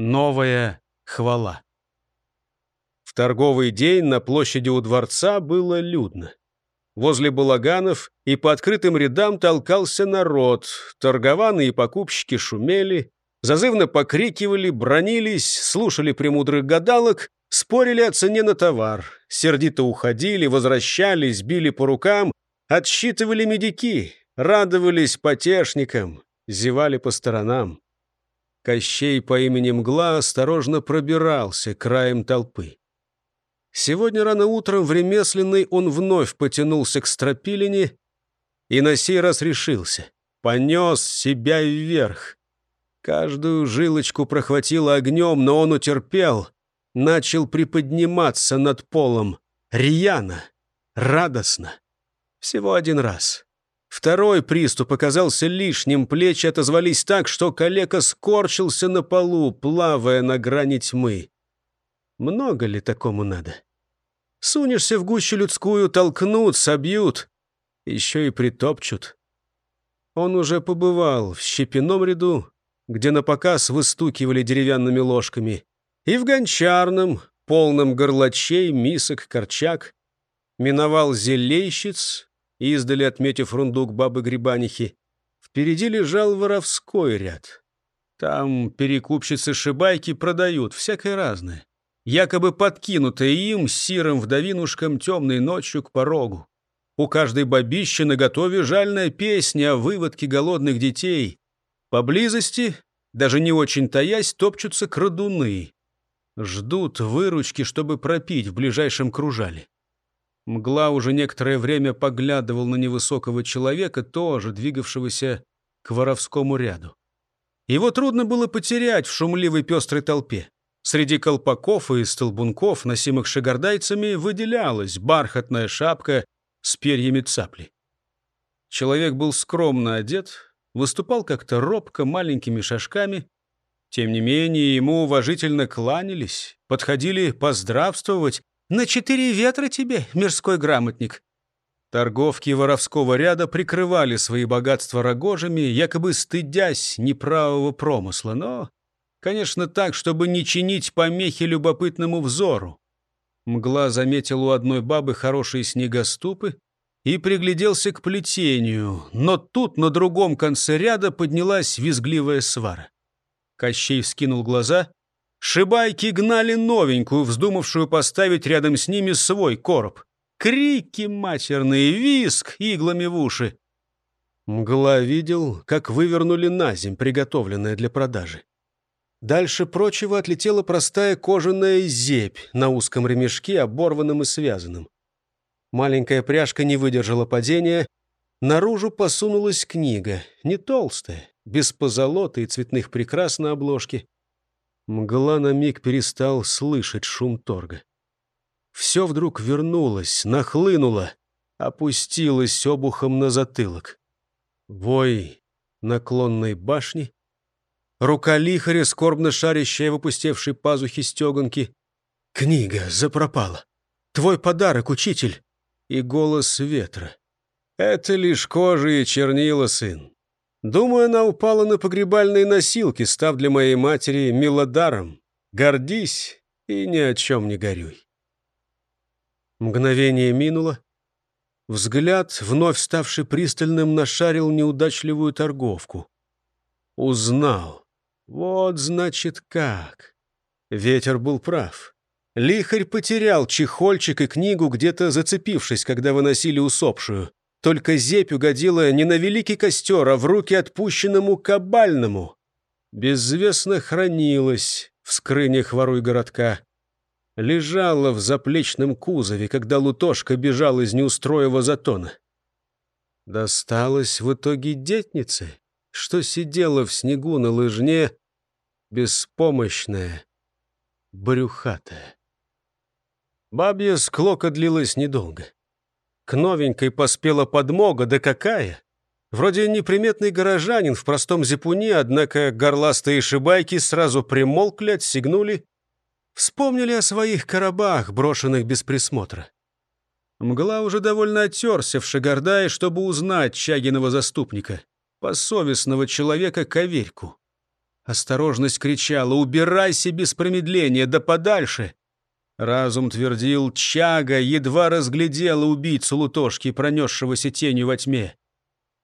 Новая хвала. В торговый день на площади у дворца было людно. Возле балаганов и по открытым рядам толкался народ. Торгованы и покупщики шумели, зазывно покрикивали, бронились, слушали премудрых гадалок, спорили о цене на товар, сердито уходили, возвращались, били по рукам, отсчитывали медики, радовались потешникам, зевали по сторонам. Кощей по имени Мгла осторожно пробирался краем толпы. Сегодня рано утром в ремесленной он вновь потянулся к стропилине и на сей раз решился. Понес себя вверх. Каждую жилочку прохватило огнем, но он утерпел. Начал приподниматься над полом. Рьяно, радостно. Всего один раз. Второй приступ оказался лишним, плечи отозвались так, что калека скорчился на полу, плавая на грани тьмы. Много ли такому надо? Сунешься в гущу людскую, толкнут, собьют, еще и притопчут. Он уже побывал в щепином ряду, где на показ выстукивали деревянными ложками, и в гончарном, полном горлачей, мисок, корчак, миновал зелейщиц, издали отметив рундук бабы-грибанихи. Впереди лежал воровской ряд. Там перекупщицы-шибайки продают всякое разное якобы подкинутая им сирым вдовинушкам темной ночью к порогу. У каждой бабищи наготове жальная песня о выводке голодных детей. Поблизости, даже не очень таясь, топчутся крадуны. Ждут выручки, чтобы пропить в ближайшем кружале. Мгла уже некоторое время поглядывал на невысокого человека, тоже двигавшегося к воровскому ряду. Его трудно было потерять в шумливой пестрой толпе. Среди колпаков и столбунков, носимых шагардайцами, выделялась бархатная шапка с перьями цапли. Человек был скромно одет, выступал как-то робко, маленькими шажками. Тем не менее, ему уважительно кланялись, подходили поздравствовать. «На четыре ветра тебе, мирской грамотник!» Торговки воровского ряда прикрывали свои богатства рогожами, якобы стыдясь неправого промысла, но Конечно, так, чтобы не чинить помехи любопытному взору. Мгла заметил у одной бабы хорошие снегоступы и пригляделся к плетению, но тут на другом конце ряда поднялась визгливая свара. Кощей вскинул глаза. Шибайки гнали новенькую, вздумавшую поставить рядом с ними свой короб. Крики матерные, виск иглами в уши. Мгла видел, как вывернули на земь, приготовленное для продажи. Дальше прочего отлетела простая кожаная зебь на узком ремешке, оборванном и связанном. Маленькая пряжка не выдержала падения. Наружу посунулась книга, не толстая, без позолоты и цветных прикрас на обложке. Мгла на миг перестал слышать шум торга. Все вдруг вернулось, нахлынуло, опустилось обухом на затылок. Вой наклонной башни, рука лихаря, скорбно шарящая в опустевшей пазухе стеганки. «Книга запропала. Твой подарок, учитель!» И голос ветра. «Это лишь кожа и чернила, сын. Думаю, она упала на погребальные носилки, став для моей матери милодаром. Гордись и ни о чем не горюй». Мгновение минуло. Взгляд, вновь ставший пристальным, нашарил неудачливую торговку. Узнал. Вот значит как. Ветер был прав. Лихарь потерял чехольчик и книгу, где-то зацепившись, когда выносили усопшую. Только зепь угодила не на великий костер, а в руки отпущенному кабальному. Безвестно хранилась в скрынях воруй городка. Лежала в заплечном кузове, когда Лутошка бежал из неустроего затона. Досталось в итоге детнице, что сидела в снегу на лыжне, беспомощная, брюхатая. Бабья склока длилась недолго. К новенькой поспела подмога, да какая! Вроде неприметный горожанин в простом зипуне, однако горластые шибайки сразу примолкли, отсигнули, вспомнили о своих коробах, брошенных без присмотра. Мгла уже довольно оттерся в Шагардае, чтобы узнать Чагиного заступника, посовестного человека Коверьку. Осторожность кричала «Убирайся без промедления, да подальше!» Разум твердил «Чага» едва разглядела убийцу Лутошки, пронесшегося тенью во тьме.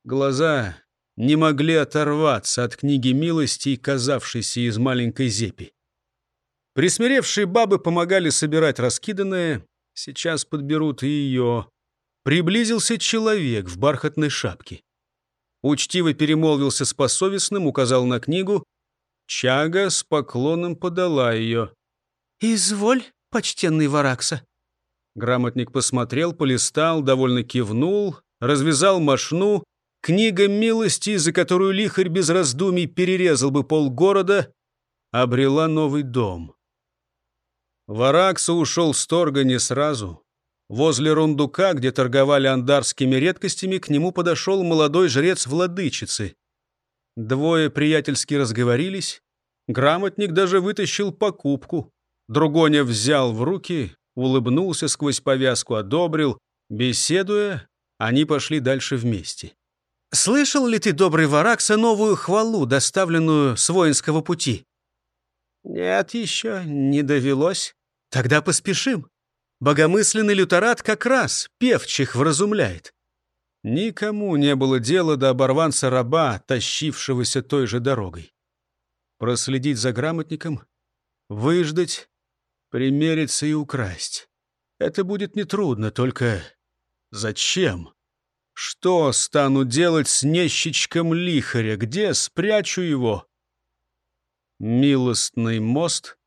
Глаза не могли оторваться от книги милости, казавшейся из маленькой зепи. Присмиревшие бабы помогали собирать раскиданное, сейчас подберут и ее. Приблизился человек в бархатной шапке. Учтиво перемолвился с посовестным, указал на книгу. Чага с поклоном подала ее. «Изволь, почтенный Варакса». Грамотник посмотрел, полистал, довольно кивнул, развязал мошну. Книга милости, за которую лихарь без раздумий перерезал бы полгорода, обрела новый дом. Варакса ушел с торга не сразу. Возле рундука, где торговали андарскими редкостями, к нему подошел молодой жрец владычицы. Двое приятельски разговорились. Грамотник даже вытащил покупку. Другоня взял в руки, улыбнулся сквозь повязку, одобрил. Беседуя, они пошли дальше вместе. «Слышал ли ты, добрый Варакса, новую хвалу, доставленную с воинского пути?» «Нет еще, не довелось». «Тогда поспешим. Богомысленный лютерат как раз певчих вразумляет». Никому не было дела до оборванца-раба, тащившегося той же дорогой. Проследить за грамотником, выждать, примериться и украсть. Это будет нетрудно, только зачем? Что стану делать с нещичком лихаря? Где спрячу его? Милостный мост,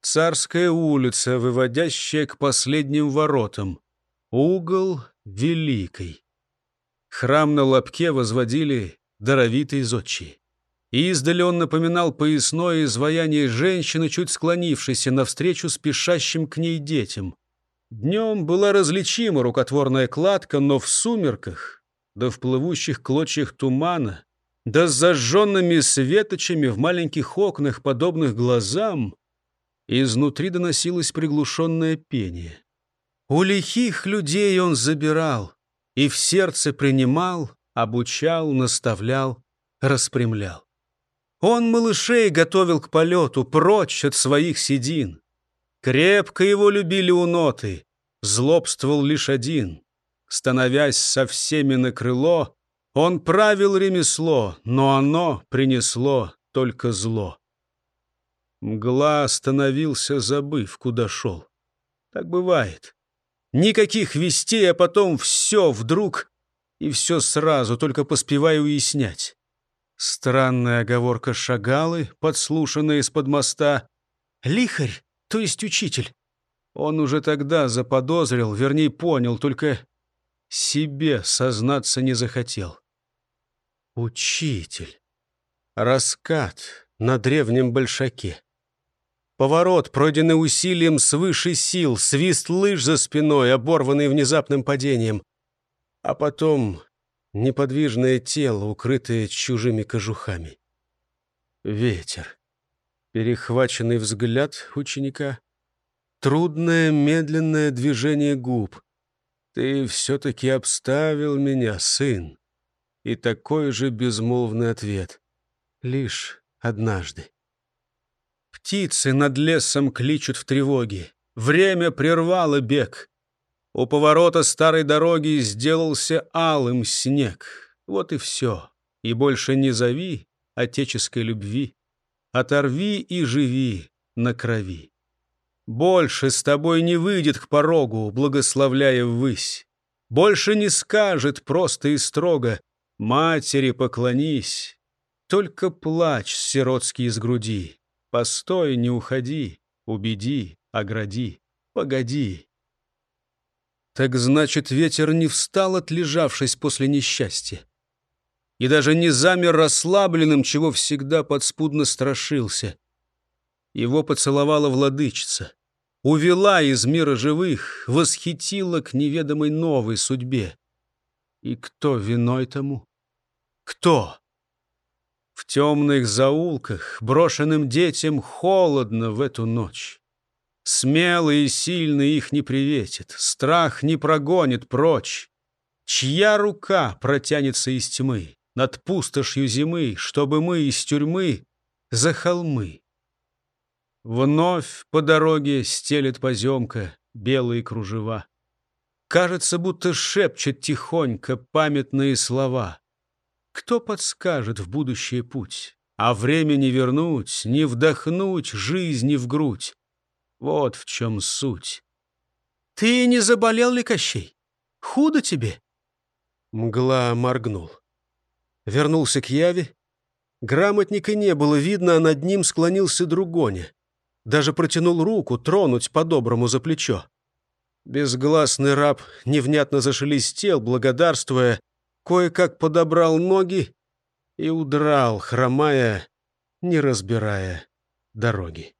царская улица, выводящая к последним воротам, угол великий. Храм на лобке возводили даровитые зодчие. Издали он напоминал поясное изваяние женщины, чуть склонившейся навстречу спешащим к ней детям. Днем была различима рукотворная кладка, но в сумерках, да в плывущих клочьях тумана, да с зажженными светочами в маленьких окнах, подобных глазам, изнутри доносилось приглушенное пение. У лихих людей он забирал и в сердце принимал, обучал, наставлял, распрямлял. Он малышей готовил к полету, прочь от своих седин. Крепко его любили у ноты, злобствовал лишь один. Становясь со всеми на крыло, он правил ремесло, но оно принесло только зло. Мгла остановился, забыв, куда шел. Так бывает. Никаких вестей, а потом все вдруг и все сразу, только поспевая уяснять. Странная оговорка шагалы, подслушанная из-под моста. «Лихарь, то есть учитель». Он уже тогда заподозрил, вернее, понял, только себе сознаться не захотел. Учитель. Раскат на древнем большаке. Поворот, пройденный усилием свыше сил, свист лыж за спиной, оборванный внезапным падением. А потом неподвижное тело, укрытое чужими кожухами. Ветер. Перехваченный взгляд ученика. Трудное медленное движение губ. «Ты все-таки обставил меня, сын» и такой же безмолвный ответ. Лишь однажды. Птицы над лесом кличут в тревоге. Время прервало бег. У поворота старой дороги сделался алым снег. Вот и все. И больше не зови отеческой любви. Оторви и живи на крови. Больше с тобой не выйдет к порогу, благословляя ввысь. Больше не скажет просто и строго Матери поклонись, только плач сиротский из груди. Постой, не уходи, убеди, огради, погоди. Так значит, ветер не встал, отлежавшись после несчастья. И даже не замер расслабленным, чего всегда подспудно страшился. Его поцеловала владычица, увела из мира живых, восхитила к неведомой новой судьбе. И кто виной тому? Кто? В темных заулках брошенным детям холодно в эту ночь. Смелый и сильный их не приветит, страх не прогонит прочь. Чья рука протянется из тьмы над пустошью зимы, чтобы мы из тюрьмы за холмы. Вновь по дороге стелет поземка белые кружева. Кажется, будто шепчет тихонько памятные слова. Кто подскажет в будущее путь? А время не вернуть, не вдохнуть жизни в грудь. Вот в чем суть. Ты не заболел ли, Кощей? Худо тебе? Мгла моргнул. Вернулся к Яве. Грамотника не было видно, а над ним склонился Другоня. Даже протянул руку тронуть по-доброму за плечо. Безгласный раб невнятно зашелестел, благодарствуя, кое-как подобрал ноги и удрал, хромая, не разбирая дороги.